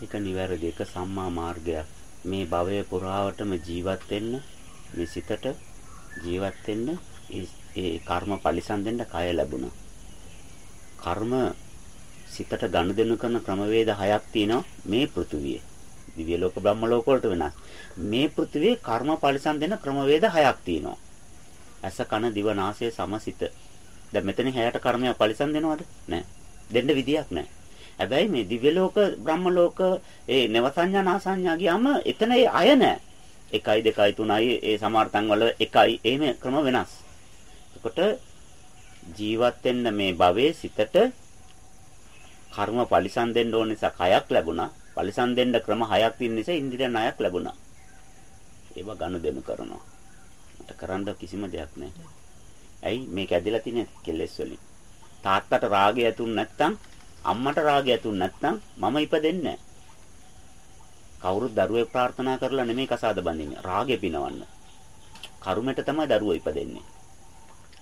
ඒක නිවැරදි එක සම්මා මාර්ගයක්. මේ භවය පුරාවටම ජීවත් වෙන්න මේ සිතට ජීවත් වෙන්න ඒ කර්ම පරිසම් දෙන්න කය ලැබුණා. කර්ම සිතට ගනුදෙනු කරන ක්‍රමවේද හයක් තියෙනවා මේ පෘථුවියේ. දිව්‍ය ලෝක බ්‍රහ්ම ලෝක වලට වෙනස්. මේ පෘථුවියේ කර්ම පරිසම් දෙන ක්‍රමවේද හයක් තියෙනවා. ඇස කන දිව නාසය සමසිත. දැන් මෙතන හැයට කර්මයක් පරිසම් දෙනවද? නැහැ. දෙන්න විදියක් නැහැ. හැබැයි මේ දිව්‍ය ලෝක බ්‍රහ්ම ලෝක ඒ නවසඤ්ඤා නාසඤ්ඤා ගියාම එතන ඒ අය නැහැ. 1යි 2යි 3යි ඒ සමහර තැන්වල 1යි එහෙම ක්‍රම වෙනස්. එතකොට ජීවත් වෙන්න මේ භවයේ සිතට කර්ම පරිසම් දෙන්න ඕන නිසා කයක් ලැබුණා. පරිසම් දෙන්න ක්‍රම හයක් තියෙන නිසා ඉන්ද්‍රිය ණයක් ලැබුණා. ඒව ගනුදෙනු කරනවා. මට කරන්න කිසිම දෙයක් නැහැ. ඇයි මේක ඇදලා තියෙන්නේ කෙලෙස් වලින්. තාත්තට රාගය ඇතුන් නැත්තම් අම්මට රාගය ඇතුන් නැත්තම් මම ඉපදෙන්නේ නැහැ. කවුරුත් දරුවෙක් ප්‍රාර්ථනා කරලා නෙමෙයි කසාද බඳින්නේ. රාගෙ පිනවන්න. කරුමෙට තමයි දරුවෝ ඉපදෙන්නේ.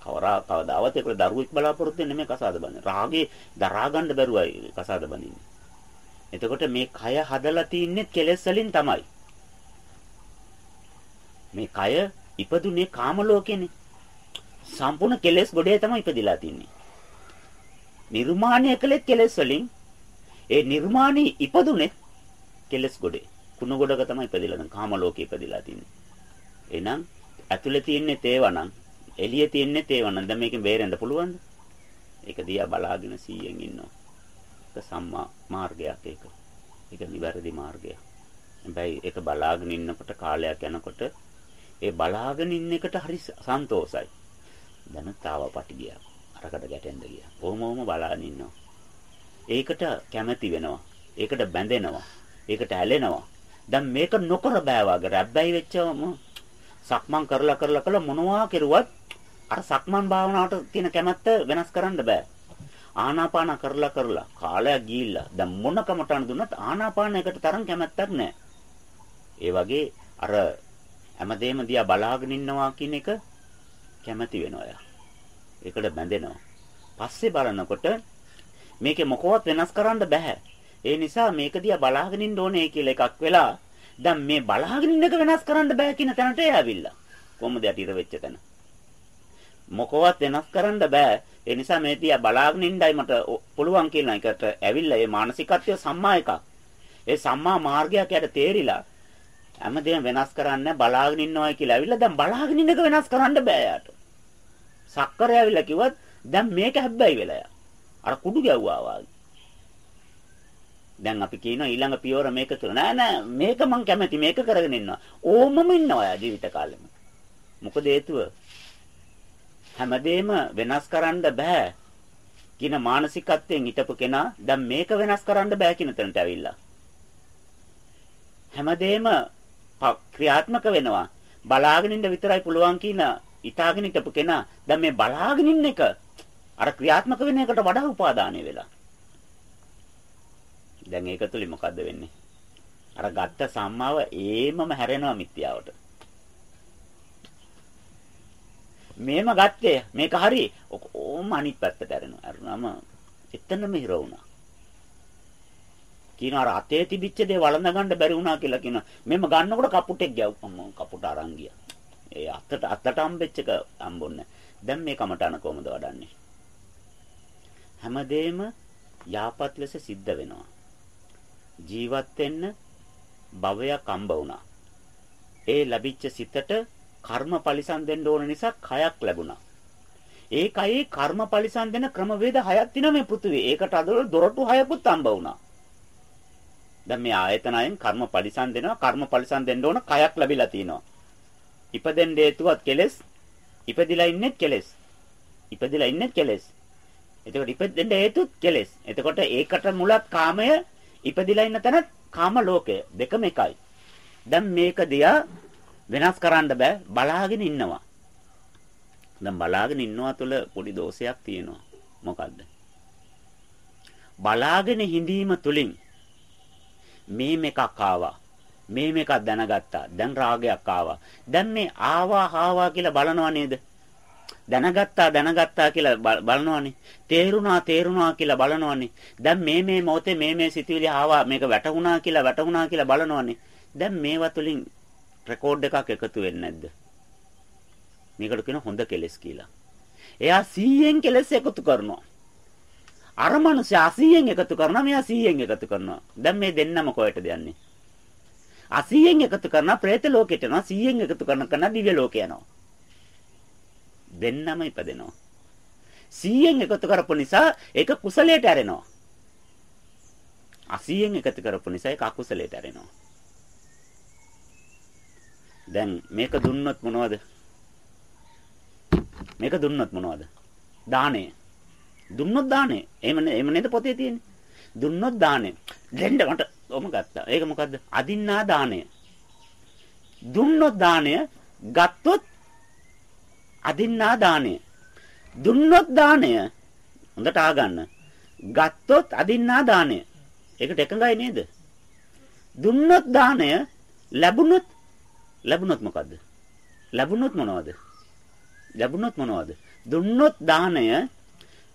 කවරා කවදාවත් ඒක දරුවෙක් බලාපොරොත්තු වෙන්නේ නෙමෙයි කසාද බඳින්නේ. රාගේ දරා ගන්න බැරුවයි කසාද බඳින්නේ. එතකොට මේ කය හදලා තින්නේ කෙලෙස් වලින් තමයි. මේ කය ඉපදුනේ කාම ලෝකෙනේ. සම්පූර්ණ කෙලෙස් ගොඩේ තමයි ඉපදිලා තින්නේ. නිර්මාණය කළේ කෙලෙස් වලින්. ඒ නිර්මාණي ඉපදුනේ කෙලස් ගොඩේ. කුණ ගොඩක තමයි ඉපදිලා දැන් කාම ලෝකේ ඉපදිලා තින්නේ. එහෙනම් ඇතුලේ තියෙන්නේ තේවනම් එළියේ තියෙන්නේ තේවනම් දැන් මේකෙන් බේරෙන්න පුළුවන්ද? ඒක දිහා බලාගෙන 100න් ඉන්නවා. ඒක සම්මා මාර්ගයක් ඒක. ඒක නිවැරදි මාර්ගයක්. හැබැයි ඒක බලාගෙන ඉන්නකොට කාලයක් යනකොට ඒ බලාගෙන ඉන්න එකට හරි සන්තෝසයි. දැන් තාව පටි ගියා. අරකට ගැටෙන්න ගියා. කොහොම වොම බලාගෙන ඉන්නවා. ඒකට කැමැති වෙනවා. ඒකට බැඳෙනවා. ඒකට ඇලෙනවා. දැන් මේක නොකර බෑ වගේ රැබ්බැහි වෙච්චවම සක්මන් කරලා කරලා කළ මොනවා කෙරුවත් අර සක්මන් භාවනාවට තියෙන කැමැත්ත වෙනස් කරන්න බෑ. ආනාපාන කරලා කරලා කාලයක් ගිහිල්ලා දැන් මොන කමටහන් දුන්නත් ආනාපානයකට තරම් කැමැත්තක් නැහැ. ඒ වගේ අර හැමදේම දිහා බලාගෙන ඉන්නවා කියන එක කැමැති වෙනවා යා. ඒකට බැඳෙනවා. පස්සේ බලනකොට මේකේ මොකවත් වෙනස් කරන්න බෑ. ඒ නිසා මේක දිහා බලාගෙන ඉන්න ඕනේ කියලා එකක් වෙලා දැන් මේ බලාගෙන ඉන්නක වෙනස් කරන්න බෑ කියන තැනට ඇවිල්ලා. කොහොමද යටිර වෙච්ච තැන? මොකවත් වෙනස් කරන්න බෑ. ඒ නිසා මේ දිහා බලාගෙන ඉන්නයි මට පුළුවන් කියන එකට ඇවිල්ලා මේ මානසිකත්වය සම්මා එකක්. ඒ සම්මා මාර්ගයක් යට තේරිලා හැමදේම වෙනස් කරන්න බලාගෙන ඉන්නවා කියලා ඇවිල්ලා දැන් බලාගෙන ඉන්නක වෙනස් කරන්න බෑ යාට. සක්කරය ඇවිල්ලා කිව්වත් දැන් මේක හැබ්බැයි වෙලා අර කුඩු ගැව්වා වගේ. දැන් අපි කියනවා ඊළඟ පියවර මේක තුන නෑ නෑ මේක මං කැමති මේක කරගෙන ඉන්නවා. ඕමම ඉන්නවා ජීවිත කාලෙම. මොකද හේතුව? හැමදේම වෙනස් කරන්න බෑ කියන මානසිකත්වයෙන් හිටපු කෙනා දැන් මේක වෙනස් කරන්න බෑ කියන තැනට ඇවිල්ලා. හැමදේම ක්‍රියාත්මක වෙනවා. බලාගෙන ඉන්න විතරයි පුළුවන් කියන ඉතාලගෙන හිටපු කෙනා දැන් මේ බලාගෙන ඉන්න එක අර ක්‍රියාත්මක වෙන එකට වඩා උපාදානය වෙලා දැන් ඒක තුලින් මොකද්ද වෙන්නේ? අර ගත්ත සම්මාව ඒමම හැරෙනවා මිත්‍යාවට. මේම ගත්තේ මේක හරි ඕම අනිත් පැත්තට හැරෙනවා. අරනම එතනම හිර වුණා. කියන අර අතේ තිබිච්ච දේ වළඳ ගන්න බැරි වුණා කියලා කියන මෙම ගන්නකොට කපුටෙක් ගැව්වම කපුට අරන් ගියා. ඒ අතට අතට හම්බෙච්ච එක හම්බුන්නේ. දැන් මේ කමටන කොහොමද වඩන්නේ? හැමදේම යාපත් ලෙස සිද්ධ වෙනවා. ජීවත් වෙන්න භවයක් හම්බ වුණා. ඒ ලැබිච්ච සිතට කර්ම පරිසම් දෙන්න ඕන නිසා කයක් ලැබුණා. ඒ කයේ කර්ම පරිසම් දෙන ක්‍රමවේද හයක් තියෙනවා මේ පෘථුවේ. ඒකට අදවල දොරටු හයකුත් හම්බ වුණා. දැන් මේ ආයතනයෙන් කර්ම පරිසම් දෙනවා. කර්ම පරිසම් දෙන්න ඕන කයක් ලැබිලා තිනවා. ඉපදෙන්න හේතුවත් කෙලෙස්. ඉපදිලා ඉන්නෙත් කෙලෙස්. ඉපදිලා ඉන්නෙත් කෙලෙස්. එතකොට ඉපදෙන්න හේතුත් කෙලෙස්. එතකොට ඒකට මුලත් කාමය ඉපදිලා ඉන්න තැන කාම ලෝකය දෙකම එකයි. දැන් මේක දිහා වෙනස් කරන්න බෑ බලාගෙන ඉන්නවා. දැන් බලාගෙන ඉන්නවා තුළ පොඩි දෝෂයක් තියෙනවා. මොකද්ද? බලාගෙන හිඳීම තුලින් මේ මේකක් ආවා. මේ මේකක් දැනගත්තා. දැන් රාගයක් ආවා. දැන් මේ ආවා ආවා කියලා බලනවා නේද? දැනගත්තා දැනගත්තා කියලා බලනවනේ. තේරුණා තේරුණා කියලා බලනවනේ. දැන් මේ මේ මොහොතේ මේ මේ සිතුවිලි ආවා මේක වැටුණා කියලා වැටුණා කියලා බලනවනේ. දැන් මේවා තුලින් රෙකෝඩ් එකක් එකතු වෙන්නේ නැද්ද? මේකට කියන හොඳ කෙලස් කියලා. එයා 100න් කෙලස් එකතු කරනවා. අර මනුස්සයා 80න් එකතු කරනවා මෙයා 100න් එකතු කරනවා. දැන් මේ දෙන්නම කොහෙටද යන්නේ? 80න් එකතු කරනවා പ്രേත ලෝකෙට යනවා 100න් එකතු කරන කෙනා දිව්‍ය ලෝකේ යනවා. දෙන්නම ඉපදෙනවා. 100න් එකතු කරපු නිසා ඒක කුසලයට ඇරෙනවා. 80න් එකතු කරපු නිසා ඒක අකුසලයට ඇරෙනවා. දැන් මේක දුන්නොත් මොනවද? මේක දුන්නොත් මොනවද? දාණය. දුන්නොත් දාණය. එහෙම එහෙම නේද පොතේ තියෙන්නේ. දුන්නොත් දාණය. දෙන්න මට ඔම ගත්තා. ඒක මොකද්ද? අදින්නා දාණය. දුන්නොත් දාණය ගත්තොත් අදින්නා දාණය. දුන්නොත් දාණය හොඳට ආගන්න. ගත්තොත් අදින්නා දාණය. ඒකට එකඟයි නේද? දුන්නොත් දාණය ලැබුණොත් ලැබුණොත් මොකද්ද? ලැබුණොත් මොනවද? ලැබුණොත් මොනවද? දුන්නොත් දාණය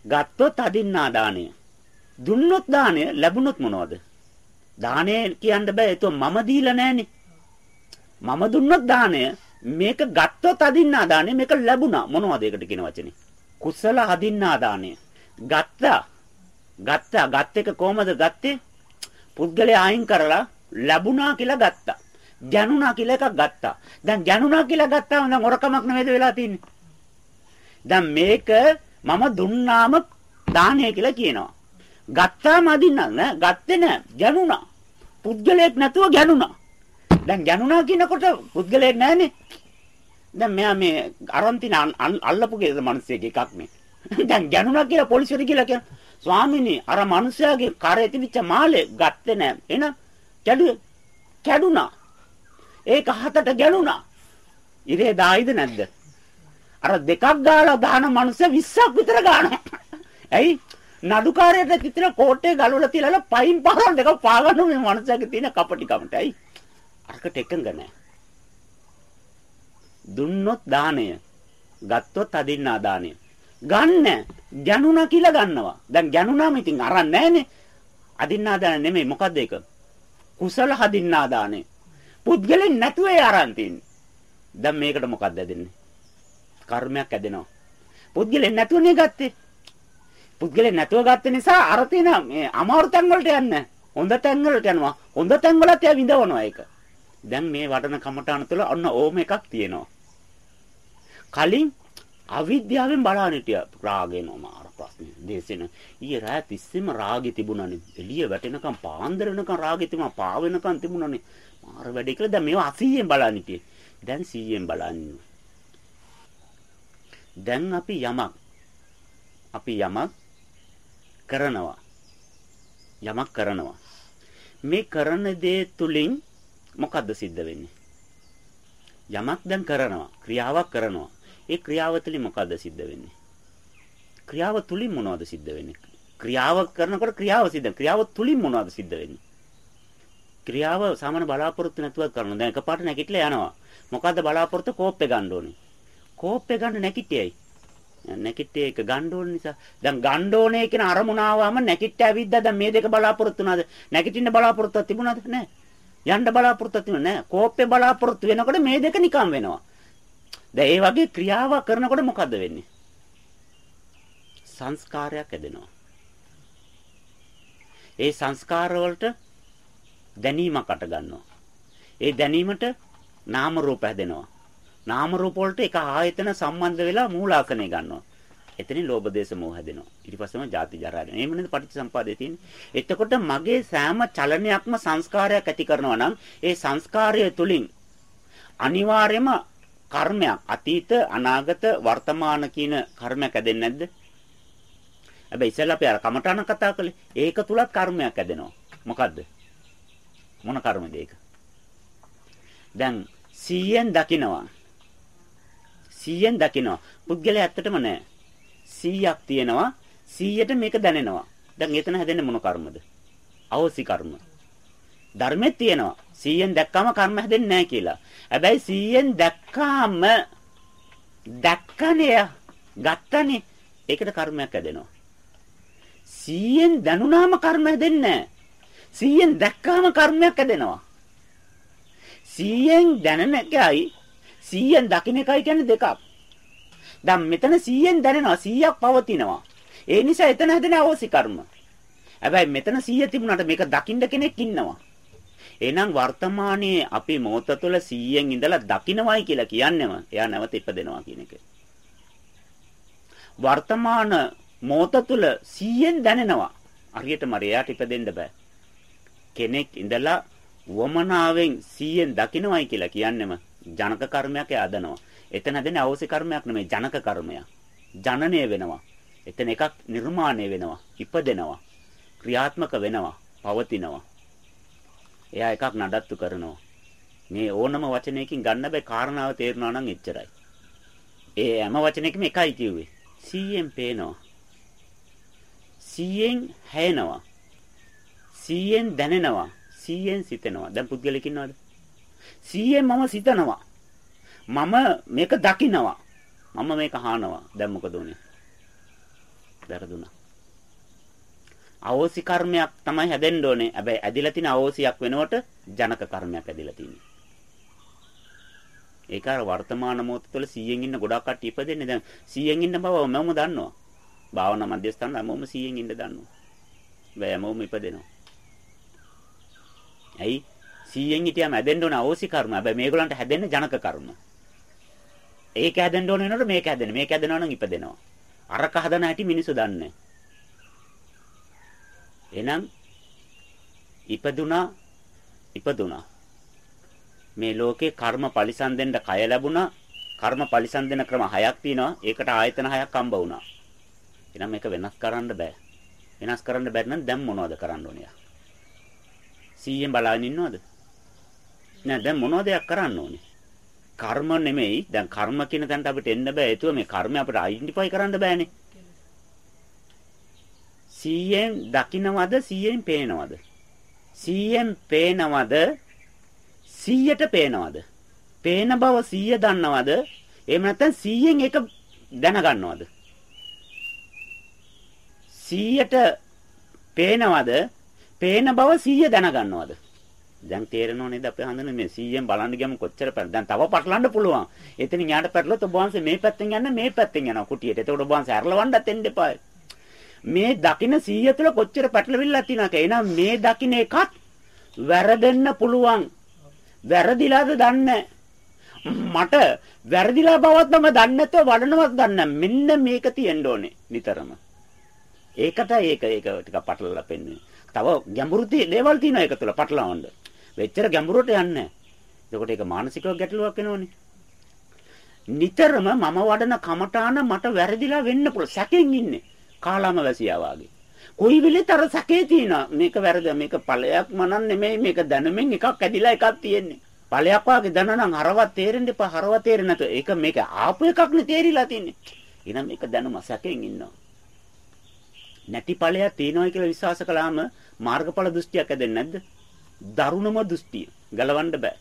ගත්තොත් අදින්නා දාණය. දුන්නොත් දාණය ලැබුණොත් මොනවද? දාණය කියන්න බෑ ඒක මම දීලා නෑනේ. මම දුන්නොත් දාණය මේක ගත්තොත් අදින්නා දාණය මේක ලැබුණා මොනවද ඒකට කියන වචනේ? කුසල අදින්නා දාණය. ගත්තා. ගත්තා. ගත් එක කොහමද ගත්තේ? පුද්ගලයා අයින් කරලා ලැබුණා කියලා ගත්තා. ගැනුණා කියලා එකක් ගත්තා. දැන් ගැනුණා කියලා ගත්තාම දැන් හොරකමක් නෙවෙයිද වෙලා තින්නේ. දැන් මේක මම දුන්නාම දානය කියලා කියනවා. ගත්තාම අදින්නා නෑ. ගත්තේ නෑ. ගැනුණා. පුද්ගලයෙක් නැතුව ගැනුණා. දැන් ගැනුණා කියනකොට පුද්ගලයෙක් නෑනේ. දැන් මෙයා මේ අරන් තින අල්ලපු ගේ මිනිස්සෙක් එකක් මේ. දැන් ගැනුණා කියලා පොලිසියට කියලා කියන ස්වාමීනි අර මිනිස්යාගේ කරේ තිබිච්ච මාලේ ගත්තේ නෑ. එන කැඩුවේ. කැඩුනා. ඒක හතට ගැලුණා. ඉරේ දායිද නැද්ද? අර දෙකක් ගාලා දාන මනුස්සය 20ක් විතර ගන්නවා. ඇයි? නඩුකාරයට කිතර කෝට්ටේ ගලවලා තියලා පයින් පාරක් දෙකක් පාගන්න මේ මනුස්සයාගේ තියෙන කපටිකමට. ඇයි? අරකට එකඟ නැහැ. දුන්නොත් දාණය. ගත්තොත් අදින්නා දාණය. ගන්න ගැනුණා කියලා ගන්නවා. දැන් ගැනුණාම ඉතින් අරන් නැහනේ. අදින්නා දාන නෙමෙයි මොකද්ද ඒක? කුසල හදින්නා දාණය. පුද්ගලෙන් නැතුව ඒ අරන් තින්නේ. දැන් මේකට මොකක්ද ඇදෙන්නේ? කර්මයක් ඇදෙනවා. පුද්ගලෙන් නැතුවනේ ගත්තේ. පුද්ගලෙන් නැතුව ගත්ත නිසා අර තියෙන මේ අමාරු තැන් වලට යන්නේ. හොඳ තැන් වලට යනවා. හොඳ තැන් වලත් එයා විඳවනවා ඒක. දැන් මේ වඩන කමඨාන තුළ ඔන්න ඕම එකක් තියෙනවා. කලින් අවිද්‍යාවෙන් බලන්න හිටියා රාගේනෝ මාර ප්‍රශ්නේ. දේශෙන ඊයේ රාය තිස්සෙම රාගෙ තිබුණානේ. එළිය වැටෙනකම් පාන්දර වෙනකම් රාගෙ තිබුණා. පා වෙනකම් තිබුණානේ. මාර වැඩේ කියලා දැන් මේවා 80ෙන් බලන්න හිටියේ. දැන් 100ෙන් බලන්න. දැන් අපි යමක් අපි යමක් කරනවා. යමක් කරනවා. මේ කරන දේ තුලින් මොකද්ද සිද්ධ වෙන්නේ? යමක් දැන් කරනවා. ක්‍රියාවක් කරනවා. ඒ ක්‍රියාව තුලින් මොකද්ද සිද්ධ වෙන්නේ? ක්‍රියාව තුලින් මොනවද සිද්ධ වෙන්නේ? ක්‍රියාව කරනකොට ක්‍රියාව සිද්ධ ක්‍රියාව තුලින් මොනවද සිද්ධ වෙන්නේ? ක්‍රියාව සාමාන්‍ය බලාපොරොත්තු නැතුව කරනවා. දැන් එකපාරට නැගිටලා යනවා. මොකද්ද බලාපොරොත්තු කෝප්පේ ගන්න ඕනේ. කෝප්පේ ගන්න නැගිටියයි. නැගිට්ටේ එක ගන්න ඕන නිසා. දැන් ගන්න ඕනේ කියන අරමුණ ආවම නැගිට ඇවිද්දා දැන් මේ දෙක බලාපොරොත්තු වුණාද? නැගිටින්න බලාපොරොත්තුවක් තිබුණාද? නැහැ. යන්න බලාපොරොත්තුවක් තිබුණා නැහැ. කෝප්පේ බලාපොරොත්තු වෙනකොට මේ දෙක නිකම් වෙනවා. දැන් ඒ වගේ ක්‍රියාවක් කරනකොට මොකද්ද වෙන්නේ? සංස්කාරයක් ඇදෙනවා. ඒ සංස්කාර වලට දැනීමක් අට ගන්නවා. ඒ දැනීමට නාම රූප හැදෙනවා. නාම රූප වලට එක ආයතන සම්බන්ධ වෙලා මූලාසනය ගන්නවා. එතනින් ලෝභ දේශ මොහ හැදෙනවා. ඊට පස්සේම ජාති ජරා හැදෙනවා. එහෙම නේද පටිච්චසම්පාදයේ තියෙන්නේ. එතකොට මගේ සෑම චලනයක්ම සංස්කාරයක් ඇති කරනවා නම් ඒ සංස්කාරය තුලින් අනිවාර්යයෙන්ම කර්මයක් අතීත අනාගත වර්තමාන කියන කර්මයක් ඇදෙන්නේ නැද්ද? හැබැයි ඉස්සෙල්ලා අපි අර කමඨාන කතා කළේ ඒක තුලත් කර්මයක් ඇදෙනවා. මොකද්ද? මොන කර්මද ඒක? දැන් 100ෙන් දකිනවා. 100ෙන් දකිනවා. පුද්ගලයා ඇත්තටම නෑ. 100ක් තියෙනවා. 100ට මේක දැනෙනවා. දැන් එතන හැදෙන්නේ මොන කර්මද? අවසි කර්ම. ධර්මෙත් තියෙනවා. 100ෙන් දැක්කම කර්ම හැදෙන්නේ නැහැ කියලා. හැබැයි 100ෙන් දැක්කාම දැක්කනේ ගත්තනේ. ඒකට කර්මයක් හැදෙනවා. 100න් දැනුණාම කර්ම හැදෙන්නේ නැහැ. 100න් දැක්කාම කර්මයක් හැදෙනවා. 100න් දැනන එකයි 100න් දකින්න එකයි කියන්නේ දෙකක්. දැන් මෙතන 100න් දැනෙනවා 100ක් පවතිනවා. ඒ නිසා එතන හැදෙන අවශ්‍ය කර්ම. හැබැයි මෙතන 100 තිබුණාට මේක දකින්න කෙනෙක් ඉන්නවා. එහෙනම් වර්තමානයේ අපි මොහොත තුළ 100න් ඉඳලා දකින්නවයි කියලා කියන්නේම එයා නැවත ඉපදෙනවා කියන එක. වර්තමාන මොහොත තුළ 100න් දැනෙනවා. හරියටම එයාට ඉපදෙන්න බෑ. කෙනෙක් ඉඳලා වමනාවෙන් 100න් දකින්නවයි කියලා කියන්නේම ජනක කර්මයක් යදනවා. එතන හැදෙන අවශ්‍ය කර්මයක් නෙමෙයි ජනක කර්මයක්. ජනනය වෙනවා. එතන එකක් නිර්මාණය වෙනවා. ඉපදෙනවා. ක්‍රියාත්මක වෙනවා. පවතිනවා. එයා එකක් නඩත්තු කරනවා. මේ ඕනම වචනයකින් ගන්න බෑ කාරණාව තේරුණා නම් එච්චරයි. ඒ හැම වචනයකම එකයි කිව්වේ. 100න් පේනවා. 100න් හැයෙනවා. 100න් දැනෙනවා. 100න් සිතෙනවා. දැන් පුද්ගලෙක් ඉන්නවද? 100න් මම සිතනවා. මම මේක දකිනවා. මම මේක අහනවා. දැන් මොකද උනේ? වැරදුනා. අවෝසි කර්මයක් තමයි හැදෙන්න ඕනේ. හැබැයි ඇදිලා තියෙන අවෝසියක් වෙනකොට ජනක කර්මයක් ඇදිලා තියෙන්නේ. ඒක අර වර්තමාන මොහොත තුළ 100න් ඉන්න ගොඩක් කට්ටිය ඉපදෙන්නේ දැන් 100න් ඉන්න බව මම දන්නවා. භාවනා මධ්‍යස්ථාන හැමෝම 100න් ඉන්න දන්නවා. බෑ හැමෝම ඉපදෙනවා. ඇයි 100න් හිටියම හැදෙන්න ඕන අවෝසි කර්ම. හැබැයි මේගොල්ලන්ට හැදෙන්නේ ජනක කර්ම. ඒක හැදෙන්න ඕන වෙනකොට මේක හැදෙන්නේ. මේක හැදෙනවා නම් ඉපදෙනවා. අරක හදන හැටි මිනිස්සු දන්නේ එහෙනම් ඉපදුනා ඉපදුනා මේ ලෝකේ කර්ම පරිසම් දෙන්න කය ලැබුණා කර්ම පරිසම් දෙන ක්‍රම හයක් තියෙනවා ඒකට ආයතන හයක් හම්බ වුණා එහෙනම් මේක වෙනස් කරන්න බෑ වෙනස් කරන්න බැරි නම් දැන් මොනවද කරන්න ඕනේ 100න් බලාගෙන ඉන්නවද නෑ දැන් මොනවද කරන්න ඕනේ? කර්ම නෙමෙයි දැන් කර්ම කියන තැනට අපිට එන්න බෑ. ඒතුව මේ කර්මය අපිට අයිඩෙන්ටිෆයි කරන්න බෑනේ. 100න් දකින්නවද 100න් පේනවද? 100න් පේනවද 100ට පේනවද? පේන බව 100 දන්නවද? එහෙම නැත්නම් 100න් එක දැනගන්නවද? 100ට පේනවද? පේන බව 100 දැනගන්නවද? දැන් තේරෙනව නේද අපි හඳුනන මේ 100න් බලන්න ගියම කොච්චර පැන දැන් තව පටලන්න පුළුවන්. එතනින් යාට පැටලුවොත් ඔබ වහන්සේ මේ පැත්තෙන් යන්න මේ පැත්තෙන් යනවා කුටියට. එතකොට ඔබ වහන්සේ ඇරලවන්නත් එන්න එපා. මේ දකින්න 100 තුළ කොච්චර පැටලවිල්ලක් තියෙනවද එහෙනම් මේ දකින්න එකත් වැරදෙන්න පුළුවන්. වැරදිලාද දන්නේ මට වැරදිලා බවත් මම දන්නේ නැතුව වඩනවත් දන්නේ මෙන්න මේක තියෙන්න ඕනේ නිතරම. ඒකට ඒක ඒක ටිකක් පටලලා පෙන්වන්නේ. තව ගැඹුරු දේවල් තියෙනවා ඒක තුළ පටලවන්න. වෙච්චර ගැඹුරට යන්නේ එතකොට ඒක මානසිකව ගැටලුවක් වෙනවනේ නිතරම මම වඩන කමඨාන මට වැරදිලා වෙන්න පුළුවන් සැකෙන් ඉන්නේ කාලාම වැසියා වාගේ. කොයි වෙලෙත් අර සැකේ තියෙනවා. මේක වැරද මේක ඵලයක් මනන් නෙමෙයි මේක දැනුමින් එකක් ඇදිලා එකක් තියෙන්නේ. ඵලයක් වාගේ දැනනනම් හරවත් තේරෙන්න එපා හරව තේරෙන්නේ නැතු. ඒක මේක ආපු එකක් නේ තේරිලා තින්නේ. එහෙනම් මේක දැනුම සැකෙන් ඉන්නවා. නැති ඵලයක් තියෙනවා කියලා විශ්වාස කළාම මාර්ගඵල දෘෂ්ටියක් ඇදෙන්නේ නැද්ද? දරුණම දෘෂ්ටිය. ගලවන්න බෑ.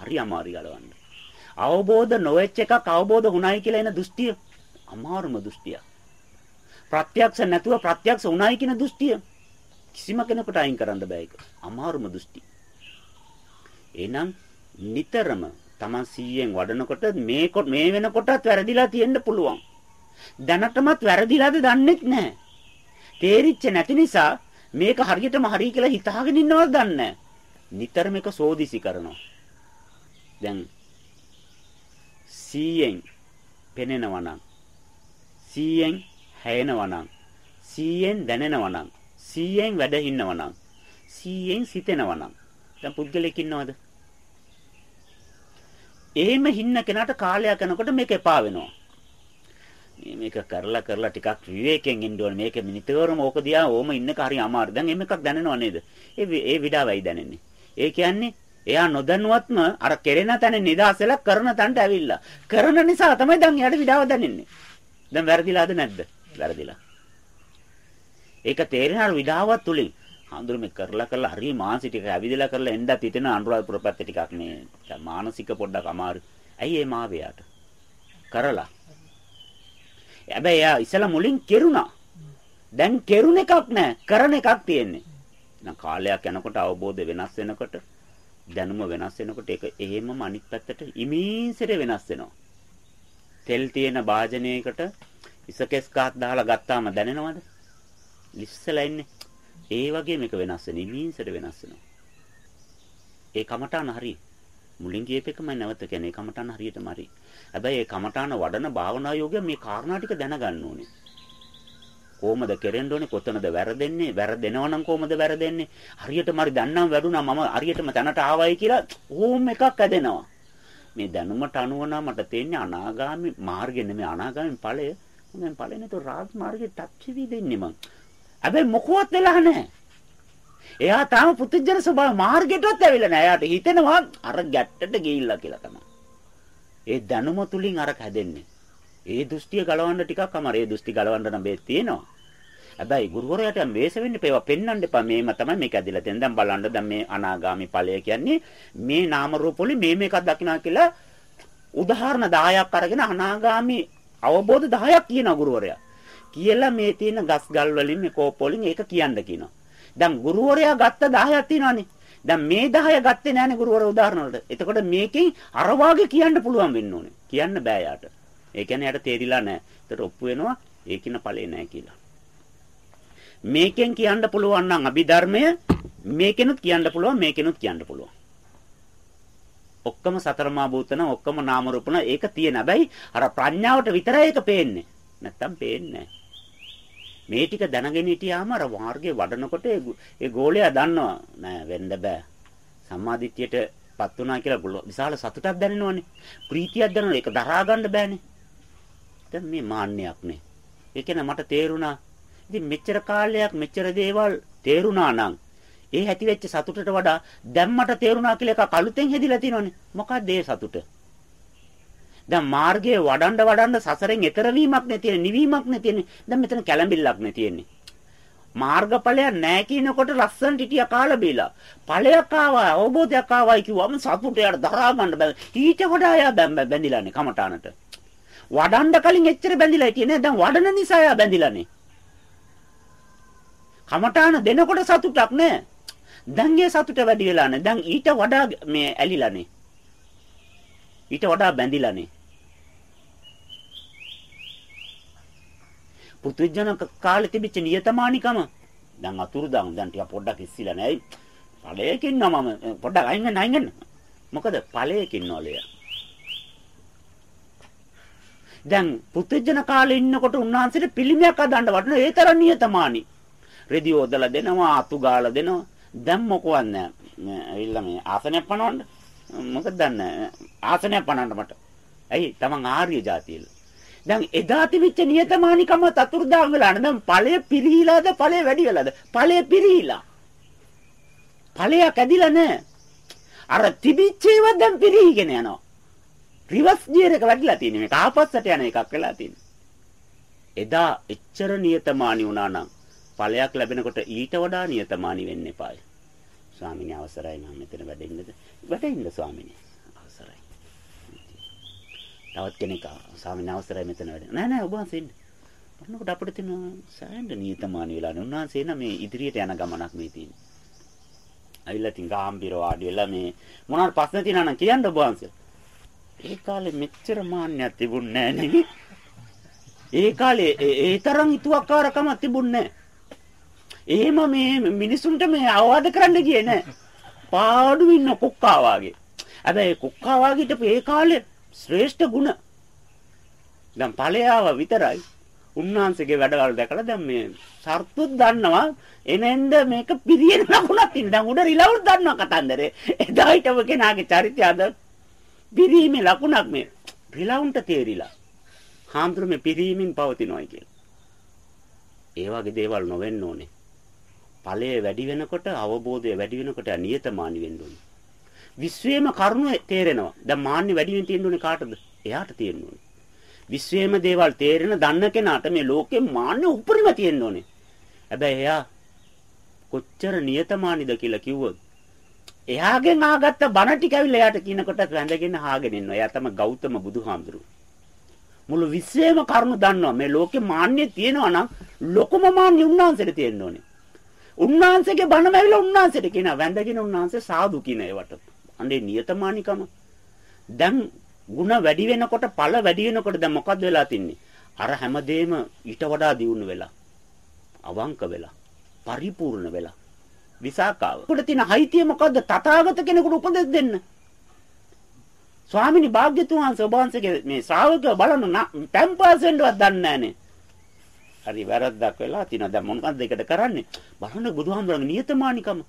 හරි අමාරු ගලවන්න. අවබෝධ නොවෙච්ච එකක් අවබෝධ වුණයි කියලා එන දෘෂ්ටිය අමාරුම දෘෂ්ටියක්. ප්‍රත්‍යක්ෂ නැතුව ප්‍රත්‍යක්ෂ උනායි කියන දෘෂ්ටිය කිසිම කෙනෙකුට අයින් කරන්න බෑ ඒක. අමාරුම දෘෂ්ටි. එහෙනම් නිතරම Taman 100න් වඩනකොට මේ මේ වෙනකොටත් වැරදිලා තියෙන්න පුළුවන්. දැනටමත් වැරදිලාද දන්නෙත් නැහැ. තේරිච්ච නැති නිසා මේක හරියටම හරි කියලා හිතාගෙන ඉන්නවද දන්නේ නිතරම එක සෝදිසි කරනවා. දැන් 100න් පෙනෙනවා නම් 100න් හැයෙනවා නම් 100ෙන් දැනෙනවා නම් 100ෙන් වැඩ ඉන්නවා නම් 100ෙන් සිතෙනවා නම් දැන් පුද්ගලෙක් ඉන්නවද? එහෙම හින්න කෙනාට කාලයක් යනකොට මේක එපා වෙනවා. මේ මේක කරලා කරලා ටිකක් විවේකයෙන් ඉන්න ඕනේ. මේක නිතරම ඕක දිහා ඕම ඉන්නක හරි අමාරු. දැන් එහෙම එකක් දැනෙනව නේද? ඒ ඒ විඩාවයි දැනෙන්නේ. ඒ කියන්නේ එයා නොදැනුවත්ම අර කෙරෙන තැන නිදාසලා කරන තැනට ඇවිල්ලා. කරන නිසා තමයි දැන් එයාට විඩාව දැනෙන්නේ. දැන් වැරදිලාද නැද්ද? වැරදිලා. ඒක තේරෙන අර විඩාවත් තුලින් හඳුරු මේ කරලා කරලා හරි මානසික ටික ඇවිදලා කරලා එන්නත් හිතෙන අනුරාධපුර පැත්ත ටිකක් මේ මානසික පොඩ්ඩක් අමාරු. ඇයි ඒ මාවයාට? කරලා. හැබැයි එයා ඉස්සලා මුලින් කෙරුණා. දැන් කෙරුණ එකක් නැහැ. කරන එකක් තියෙන්නේ. දැන් කාලයක් යනකොට අවබෝධ වෙනස් වෙනකොට දැනුම වෙනස් වෙනකොට ඒක එහෙමම අනිත් පැත්තට ඉමීන්සෙට වෙනස් වෙනවා. තෙල් තියෙන භාජනයකට ඉසකෙස් කාත් දාලා ගත්තාම දැනෙනවද? ලිස්සලා ඉන්නේ. ඒ වගේ මේක වෙනස් වෙන ඉමීන්සෙට වෙනස් වෙනවා. ඒ කමටාන හරි. මුලින් ගියප එකමයි නැවත කියන්නේ කමටාන හරියටම හරි. හැබැයි ඒ කමටාන වඩන භාවනා යෝගය මේ කාරණා ටික දැනගන්න ඕනේ. කොහොමද කෙරෙන්න ඕනේ? කොතනද වැරදෙන්නේ? වැරදෙනවා නම් කොහොමද වැරදෙන්නේ? හරියටම හරි දන්නම් වැඩුණා මම හරියටම තැනට ආවයි කියලා ඕම් එකක් ඇදෙනවා මේ දැනුමට අනුව නම් මට තේන්නේ අනාගාමි මාර්ගෙ නෙමෙයි අනාගාමි ඵලය. මම ඵලෙ නේතෝ රාජ් මාර්ගේ ටච් වෙවි දෙන්නේ මං. හැබැයි මොකවත් වෙලා නැහැ. එයා තාම පුදුජන ස්වභාව මාර්ගයටවත් ඇවිල්ලා නැහැ එයාට හිතෙනවා අර ගැට්ටට ගිහිල්ලා කියලා තමයි ඒ දැනුම තුලින් අර හැදෙන්නේ ඒ දෘෂ්ටිය ගලවන්න ටිකක් අමාරු. ඒ දෘෂ්ටි ගලවන්න නම් බේ තියෙනවා. හැබැයි ගුරුවරයාට මේස වෙන්න එපා. පෙන්වන්න එපා. මේම තමයි මේක ඇදලා තියෙන. දැන් බලන්න දැන් මේ අනාගාමි ඵලය කියන්නේ මේ නාම රූප වලින් මේ මේකක් දකින්නවා කියලා උදාහරණ 10ක් අරගෙන අනාගාමි අවබෝධ 10ක් කියන ගුරුවරයා. කියලා මේ තියෙන ගස් ගල් වලින් මේ කෝප වලින් ඒක කියන්න කියනවා. දැන් ගුරුවරයා ගත්ත 10ක් තියෙනවානේ. දැන් මේ 10 ගත්තේ නැහැනේ ගුරුවර උදාහරණ වලට. එතකොට මේකෙන් අර වාගේ කියන්න පුළුවන් වෙන්න ඕනේ. කියන්න බෑ යාට. ඒ කියන්නේ යට තේරිලා නැහැ. ඒතර ඔප්පු වෙනවා ඒකින ඵලේ නැහැ කියලා. මේකෙන් කියන්න පුළුවන් නම් අභිධර්මය මේකෙනුත් කියන්න පුළුවන් මේකෙනුත් කියන්න පුළුවන්. ඔක්කොම සතරමා භූතන ඔක්කොම නාම රූපන ඒක තියෙන. හැබැයි අර ප්‍රඥාවට විතරයි ඒක පේන්නේ. නැත්තම් පේන්නේ මේ ටික දැනගෙන හිටියාම අර මාර්ගයේ වඩනකොට ඒ ගෝලයා දන්නවා නෑ වෙන්න බෑ. සම්මාදිට්ඨියට පත් වුණා කියලා විශාල සතුටක් දැනෙනවනේ. ප්‍රීතියක් දැනෙනවා. ඒක දරා ගන්න බෑනේ. දැන් මේ මාන්නයක් නේ. ඒ කියන්නේ මට තේරුණා. ඉතින් මෙච්චර කාලයක් මෙච්චර දේවල් තේරුණා නම් ඒ ඇති වෙච්ච සතුටට වඩා දැන් මට තේරුණා කියලා එකක් අලුතෙන් හැදිලා තියෙනවනේ. මොකක්ද ඒ සතුට? දැන් මාර්ගයේ වඩන්න වඩන්න සසරෙන් එතර වීමක් නැතිනේ නිවීමක් නැතිනේ. දැන් මෙතන කැළඹිල්ලක් නැතිනේ. මාර්ගඵලයක් නැහැ කියනකොට ලස්සනට හිටියා කාලා බීලා. ඵලයක් ආවා අවබෝධයක් ආවයි කිව්වම සතුටයට දරා ගන්න බෑ. ඊට වඩා එයා බැඳිලානේ කමටානට. වඩන්න කලින් එච්චර බැඳිලා හිටියේ නෑ. දැන් වඩන නිසා එයා බැඳිලානේ. කමඨාන දෙනකොට සතුටක් නෑ. දැන් ඒ සතුට වැඩි වෙලා නෑ. දැන් ඊට වඩා මේ ඇලිලානේ. ඊට වඩා බැඳිලානේ. පුදුජන කාලේ තිබිච්ච නියතමානිකම දැන් අතුරුදන් දැන් ටික පොඩ්ඩක් ඉස්සිලා නෑ. ඵලයකින් නම පොඩ්ඩක් අයින් වෙන්න අයින් වෙන්න. මොකද ඵලයකින් නෝලේ. දැන් පුත්‍ජන කාලේ ඉන්නකොට උන්වහන්සේට පිළිමයක් හදන්න වටන ඒ තරම් නියතමානි. රෙදි ඔදලා දෙනවා, අතු ගාලා දෙනවා. දැන් මොකවත් නැහැ. ඇවිල්ලා මේ ආසනයක් පනවන්න. මොකද දන්නේ ආසනයක් පනවන්න මට. ඇයි? Taman ආර්ය જાතියල. දැන් එදා තිබිච්ච නියතමානිකම තතුරුදාන් වෙලා නේද? දැන් ඵලය පිරීලාද ඵලය වැඩි වෙලාද? ඵලය පිරීලා. ඵලයක් ඇදිලා නැහැ. අර තිබිච්ච ඒවා දැන් පිරීගෙන යනවා. රිවර්ස් ගියර් එක වැටිලා තියෙන මේක ආපස්සට යන එකක් වෙලා තියෙන්නේ. එදා එච්චර නියතමානී වුණා නම් ඵලයක් ලැබෙනකොට ඊට වඩා නියතමානී වෙන්න එපායි. ස්වාමීනි අවසරයි මම මෙතන වැඩෙන්නද? වැඩෙන්න ස්වාමීනි. අවසරයි. තවත් කෙනෙක් ස්වාමීනි අවසරයි මෙතන වැඩෙන්න. නෑ නෑ ඔබ වහන්සේ ඉන්න. බලනකොට අපිට තියෙන සෑහෙන නියතමානී වෙලා නේ. උන්වහන්සේ නම් මේ ඉදිරියට යන ගමනක් මේ තියෙන්නේ. ඇවිල්ලා තින් ගාම්බිර වාඩි වෙලා මේ මොනවාට ප්‍රශ්න තියෙනවා නම් කියන්න ඔබ වහන්සේ. ඒ කාලේ මෙච්චර මාන්නයක් තිබුණේ නැහැ ඒ කාලේ ඒ තරම් හිතුවක්කාරකමක් තිබුණේ එහෙම මේ මිනිසුන්ට මේ අවවාද කරන්න ගියේ නෑ. පාඩු ඉන්න කුක්කා වාගේ. හැබැයි කුක්කා වාගේට ඒ කාලේ ශ්‍රේෂ්ඨ ගුණ. දැන් ඵලයාව විතරයි. උන්වහන්සේගේ වැඩවල දැකලා දැන් මේ සර්තුත් දන්නවා එනෙන්ද මේක පිරියෙන ලකුණක් තියෙන. දැන් උඩ රිලවුල් දන්නවා කතන්දරේ. එදා හිටව කෙනාගේ චරිතය අද පිරීමේ ලකුණක් මේ රිලවුන්ට තේරිලා. හාමුදුරු මේ පිරීමෙන් පවතිනවායි කියලා. ඒ වගේ දේවල් නොවෙන්න ඕනේ. ඵලය වැඩි වෙනකොට අවබෝධය වැඩි වෙනකොට නියතමානි වෙන්න ඕනේ. විශ්වයේම කරුණ තේරෙනවා. දැන් මාන්නේ වැඩි වෙන්න තියෙන්න ඕනේ කාටද? එයාට තියෙන්න ඕනේ. විශ්වයේම දේවල් තේරෙන දන්න කෙනාට මේ ලෝකේ මාන්නේ උපරිම තියෙන්න ඕනේ. හැබැයි එයා කොච්චර නියතමානිද කියලා කිව්වොත් එයාගෙන් ආගත්ත බණ ටික ඇවිල්ලා එයාට කියනකොට වැඳගෙන ආගෙන ඉන්නවා. එයා තමයි ගෞතම බුදුහාමුදුරුවෝ. මුළු විශ්වයේම කරුණු දන්නවා. මේ ලෝකේ මාන්නේ තියෙනවා නම් ලොකුම මාන්නේ උන්වහන්සේට තියෙන්න ඕනේ. උන්වහන්සේගේ බණ මැවිලා උන්වහන්සේට කියන වැඳගෙන උන්වහන්සේ සාදු කියන ඒවට. අනේ නියතමානිකම. දැන් ಗುಣ වැඩි වෙනකොට ඵල වැඩි වෙනකොට දැන් මොකද්ද වෙලා තින්නේ? අර හැමදේම ඊට වඩා දියුණු වෙලා. අවංක වෙලා. පරිපූර්ණ වෙලා. විසාකාව. උඩ තියෙන හයිතිය මොකද්ද? තථාගත කෙනෙකුට උපදෙස් දෙන්න. ස්වාමිනී භාග්‍යතුන් වහන්සේ ඔබ වහන්සේගේ මේ ශ්‍රාවකව බලන ටැම්පර්සෙන්ට්වත් දන්නේ නැහනේ. හරි වැරද්දක් වෙලා තිනා දැන් මොනවද ඒකට කරන්නේ? බලන්න බුදුහාමුදුරන්ගේ නියතමානිකම.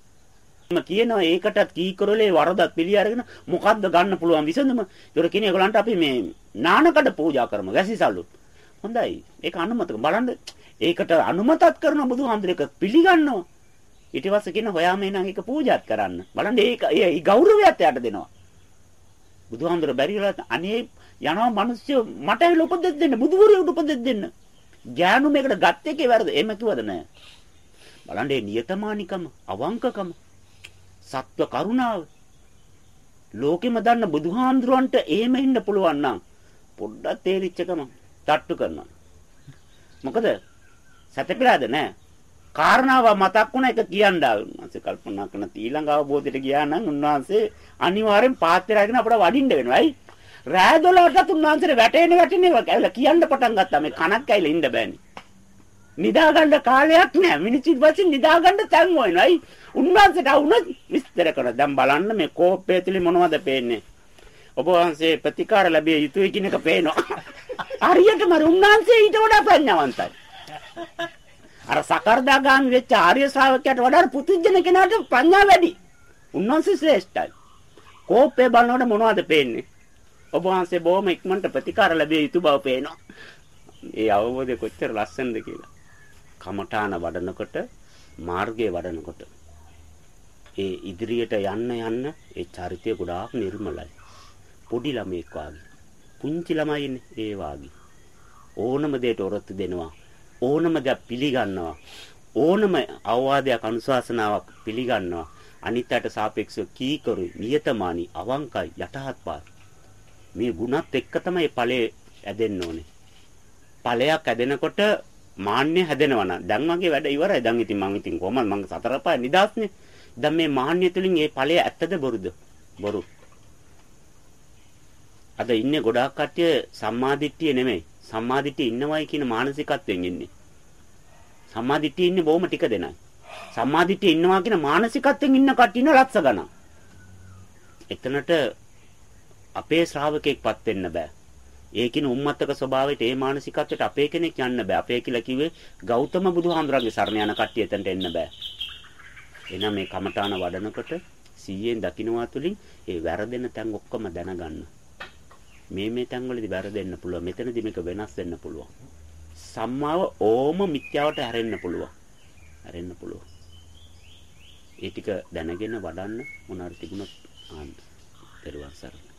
මම කියනවා ඒකටත් කීකරලේ වරදක් පිළි අරගෙන මොකද්ද ගන්න පුළුවන් විසඳුම. ඒතර කියන ඒගොල්ලන්ට අපි මේ නානකඩ පූජා කරමු වැසිසල්ලු. හොඳයි. ඒක අනුමතක. බලන්න ඒකට අනුමතත් කරන බුදුහාමුදුරේක පිළිගන්නවා. ඊට පස්සේ කියන හොයාම එනං ඒක පූජාත් කරන්න. බලන්න ඒක ඒ ගෞරවයත් යට දෙනවා. බුදුහාමුදුර බැරි වෙලා අනේ යනවා මිනිස්සු මට ඇවිල්ලා උපදෙස් දෙන්න බුදුවරයෙකුට උපදෙස් දෙන්න. ඥානු මේකට ගත් එකේ වැරද. එහෙම කිව්වද නැහැ. බලන්න මේ නියතමානිකම, අවංකකම, සත්ව කරුණාව. ලෝකෙම දන්න බුදුහාමුදුරන්ට එහෙම ඉන්න පුළුවන් නම් පොඩ්ඩක් තේරිච්චකම තට්ටු කරනවා. මොකද සැතපෙලාද නැහැ. කාරණාව මතක් වුණා එක කියන්න උන්වහන්සේ කල්පනා කරන ඊළඟ අවබෝධයට ගියා නම් උන්වහන්සේ අනිවාර්යෙන් පාත්‍රයගෙන අපිට වඩින්න වෙනවායි රෑ 12ටත් උන්වහන්සේ වැටෙන වැටෙන ඒවා කියන්න පටන් ගත්තා මේ කනක් ඇවිල්ලා ඉන්න බෑනේ නිදා ගන්න කාලයක් නෑ මිනිස්සු වශයෙන් නිදා ගන්න තැන් හොයනයි උන්වහන්සේට වුණත් විස්තර කරන දැන් බලන්න මේ කෝපය තුල මොනවද පේන්නේ ඔබ වහන්සේ ප්‍රතිකාර ලැබිය යුතුයි කියන එක පේනවා හරියටම උන්වහන්සේ ඊට වඩා ප්‍රඥාවන්තයි අර සකර්දාගාමි වෙච්ච ආර්ය ශ්‍රාවකයාට වඩා පුදුජන කෙනාට ප්‍රඥාව වැඩි. උන්වහන්සේ ශ්‍රේෂ්ඨයි. කෝපේ බලනකොට මොනවද පේන්නේ? ඔබ වහන්සේ බොහොම ඉක්මනට ප්‍රතිකාර ලැබිය යුතු බව පේනවා. ඒ අවබෝධය කොච්චර ලස්සනද කියලා. කමඨාන වඩනකොට මාර්ගයේ වඩනකොට ඒ ඉදිරියට යන්න යන්න ඒ චරිතය ගොඩාක් නිර්මලයි. පොඩි ළමෙක් වාගේ. පුංචි ළමයි ඉන්නේ ඒ වාගේ. ඕනම දෙයට ඔරොත්තු දෙනවා. ඕනම දෙයක් පිළිගන්නවා. ඕනම අවවාදයක් අනුශාසනාවක් පිළිගන්නවා. අනිත්යට සාපේක්ෂව කීකරු, නියතමානී, අවංකයි, යටහත්පාත්. මේ ගුණත් එක්ක තමයි ඵලය ඇදෙන්න ඕනේ. ඵලයක් ඇදෙනකොට මාන්නය හැදෙනවා නම් දැන් වගේ වැඩ ඉවරයි. දැන් ඉතින් මං ඉතින් කොහමද මං සතර පහ නිදාස්නේ. දැන් මේ මාන්නය තුලින් මේ ඵලය ඇත්තද බොරුද? බොරු. අද ඉන්නේ ගොඩාක් කට්ටිය සම්මාදිට්ඨිය නෙමෙයි. සම්මාදිට්ඨිය ඉන්නවයි කියන මානසිකත්වයෙන් ඉන්නේ. සම්මාදිට්ඨිය ඉන්නේ බොහොම ටික දෙනයි. සම්මාදිට්ඨිය ඉන්නවා කියන මානසිකත්වයෙන් ඉන්න කට්ටිය ඉන්න ලක්ෂ ගණන්. එතනට අපේ ශ්‍රාවකෙක්පත් වෙන්න බෑ. ඒකින උම්මත්තක ස්වභාවයට ඒ මානසිකත්වයට අපේ කෙනෙක් යන්න බෑ. අපේ කියලා කිව්වේ ගෞතම බුදුහාමුදුරන්ගේ සරණ යන කට්ටිය එතනට එන්න බෑ. එහෙනම් මේ කමඨාන වඩනකොට සීයෙන් දකින්නවා තුලින් ඒ වැරදෙන තැන් ඔක්කොම දැනගන්න. මේ මේ තැන්වලදී වැරදෙන්න පුළුවන්. මෙතනදී මේක වෙනස් වෙන්න පුළුවන්. සම්මාව ඕම මිත්‍යාවට හැරෙන්න පුළුවන්. හැරෙන්න පුළුවන්. ඒ ටික දැනගෙන වඩන්න මොනාර තිබුණොත් ආන්න. පෙරවන් සරණයි.